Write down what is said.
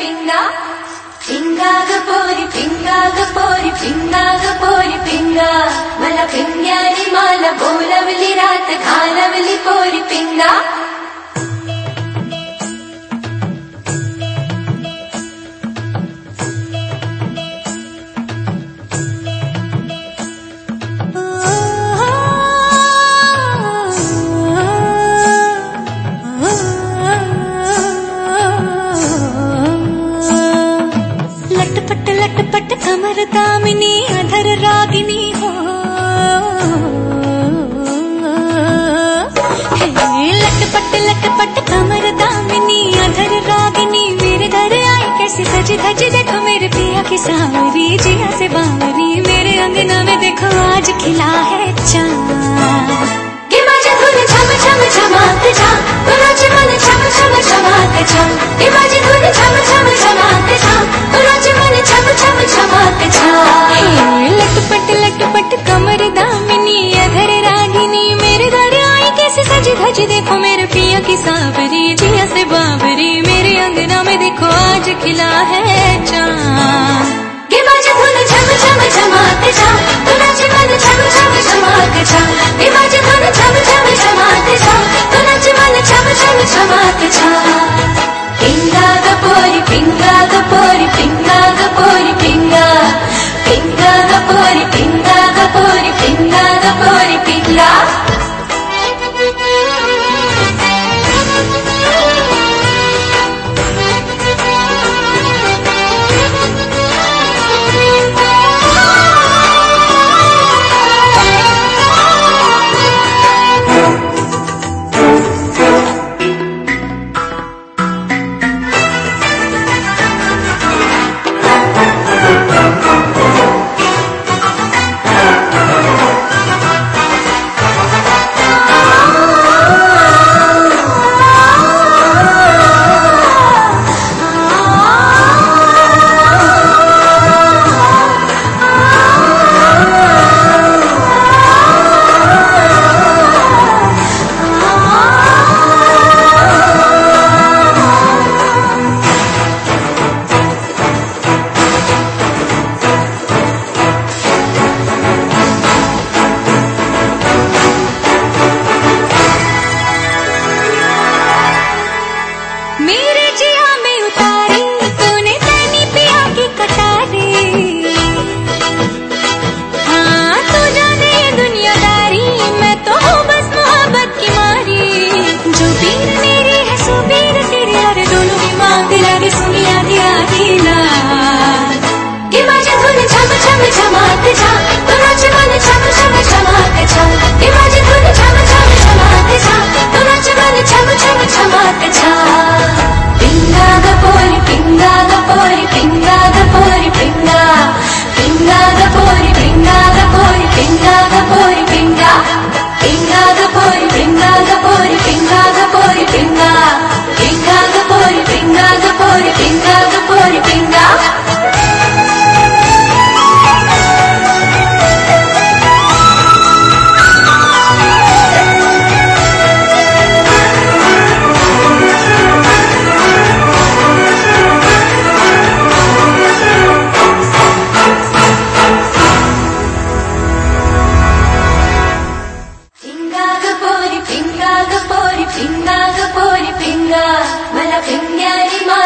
பின்னா பிங்காக போரி பிங்காக போரி பிंगाग போரி பிंगा मला पिंग्यानी माला बोलावली रात घालावली पोरी पिंगा कामिनी, अधर रागिनी हो। लटपट लटपट, कमर दामिनी, अधर रागिनी, मेरे घर आई कैसे? धज धज, देखो मेरे पिया की सावरी, जिया से बावरी, मेरे अंगना में देखो, आज खिला है चाँद। आज देखो मेरे पिया की साबरी जिया से बाबरी मेरे अंगना में देखो आज खिला है चाँद। रात्रिवलिरि